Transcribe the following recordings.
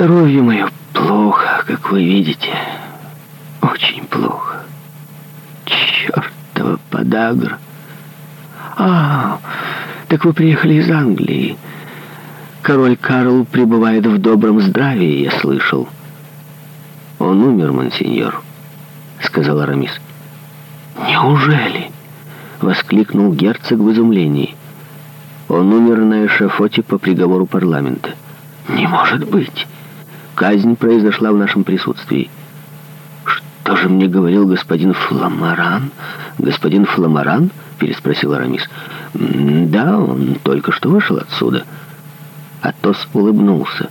Здоровье мое плохо, как вы видите. Очень плохо. Чертова подагра. А, так вы приехали из Англии. Король Карл пребывает в добром здравии, я слышал. Он умер, монсеньор, сказал Арамис. Неужели? Воскликнул герцог в изумлении. Он умер на эшафоте по приговору парламента. Не может быть! казнь произошла в нашем присутствии. Что же мне говорил господин Фламаран? Господин Фламаран? Переспросил Арамис. Да, он только что вышел отсюда. Атос улыбнулся.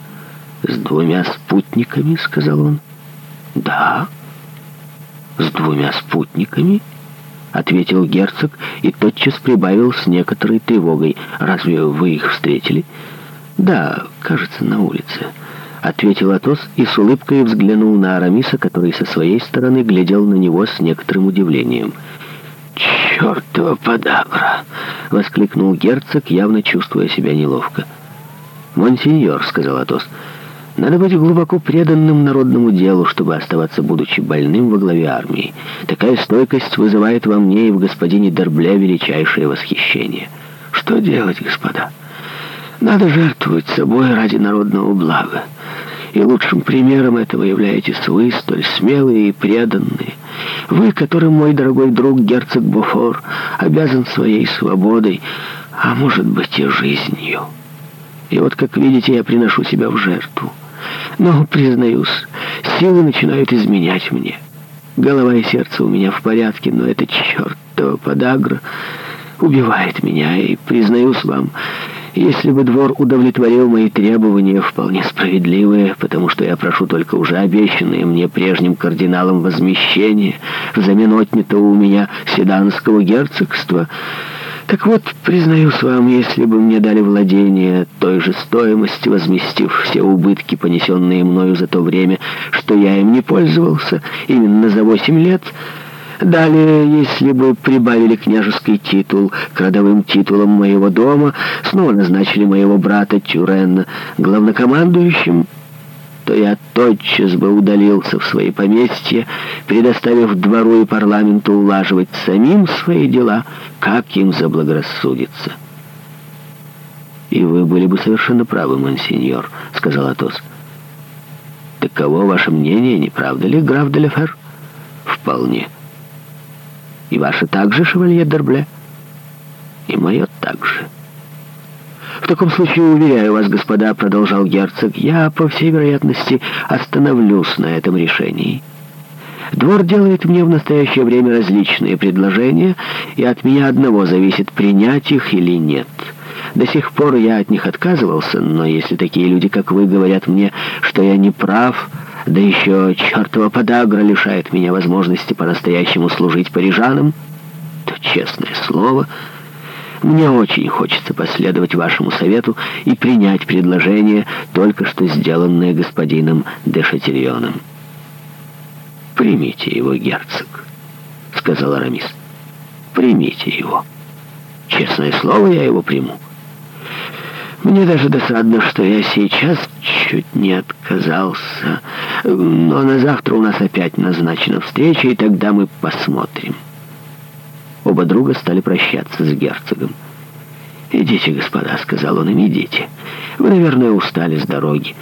«С двумя спутниками?» — сказал он. «Да, с двумя спутниками?» — ответил герцог и тотчас прибавил с некоторой тревогой. «Разве вы их встретили?» «Да, кажется, на улице» ответил Атос и с улыбкой взглянул на Арамиса, который со своей стороны глядел на него с некоторым удивлением. «Чертова подагра!» — воскликнул герцог, явно чувствуя себя неловко. «Монсеньор», — сказал Атос, — «надо быть глубоко преданным народному делу, чтобы оставаться, будучи больным, во главе армии. Такая стойкость вызывает во мне и в господине Дербле величайшее восхищение. Что делать, господа? Надо жертвовать собой ради народного блага. И лучшим примером этого являетесь вы, столь смелые и преданные. Вы, которым мой дорогой друг герцог Буфор обязан своей свободой, а может быть и жизнью. И вот, как видите, я приношу себя в жертву. Но, признаюсь, силы начинают изменять мне. Голова и сердце у меня в порядке, но эта чертова подагра убивает меня, и, признаюсь вам, если бы двор удовлетворил мои требования, вполне справедливые, потому что я прошу только уже обещанные мне прежним кардиналом возмещение взамен отнятого у меня седанского герцогства, так вот, признаюсь вам, если бы мне дали владение той же стоимости, возместив все убытки, понесенные мною за то время, что я им не пользовался, именно за восемь лет... Далее, если бы прибавили княжеский титул к родовым титулам моего дома, снова назначили моего брата Тюрена главнокомандующим, то я тотчас бы удалился в свои поместья, предоставив двору и парламенту улаживать самим свои дела, как им заблагорассудится. «И вы были бы совершенно правы, монсеньор», — сказал Атос. «Таково ваше мнение, не правда ли, граф Деляфер?» «Вполне». И ваше также, шевалье Дербле? И мое также. В таком случае, уверяю вас, господа, продолжал герцог, я, по всей вероятности, остановлюсь на этом решении. Двор делает мне в настоящее время различные предложения, и от меня одного зависит, принять их или нет. До сих пор я от них отказывался, но если такие люди, как вы, говорят мне, что я не прав, да еще чертова подагра лишает меня возможности по-настоящему служить парижанам, то, честное слово, мне очень хочется последовать вашему совету и принять предложение, только что сделанное господином де Шатильоном. «Примите его, герцог», — сказал Арамис. «Примите его. Честное слово, я его приму. Мне даже досадно, что я сейчас чуть не отказался. Но на завтра у нас опять назначена встреча, и тогда мы посмотрим. Оба друга стали прощаться с герцогом. «Идите, господа», — сказал он им, — «идите. Вы, наверное, устали с дороги».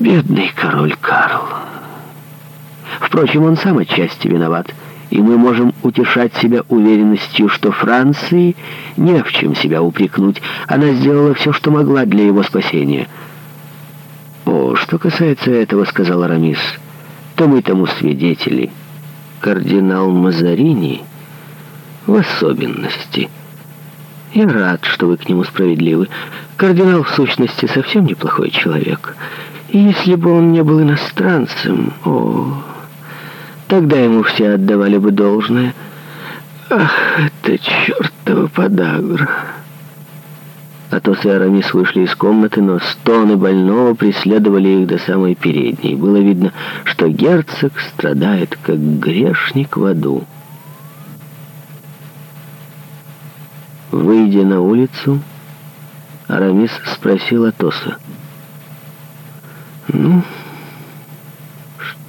«Бедный король Карл». Впрочем, он сам отчасти виноват, и мы можем утешать себя уверенностью, что Франции не в чем себя упрекнуть. Она сделала все, что могла для его спасения». Что касается этого, — сказал Арамис, — то мы тому свидетели. Кардинал Мазарини в особенности. Я рад, что вы к нему справедливы. Кардинал, в сущности, совсем неплохой человек. И если бы он не был иностранцем, о, тогда ему все отдавали бы должное. Ах, это чертова подагра!» Атос и Арамис вышли из комнаты, но стоны больного преследовали их до самой передней. Было видно, что герцог страдает, как грешник в аду. Выйдя на улицу, Арамис спросил Атоса. «Ну,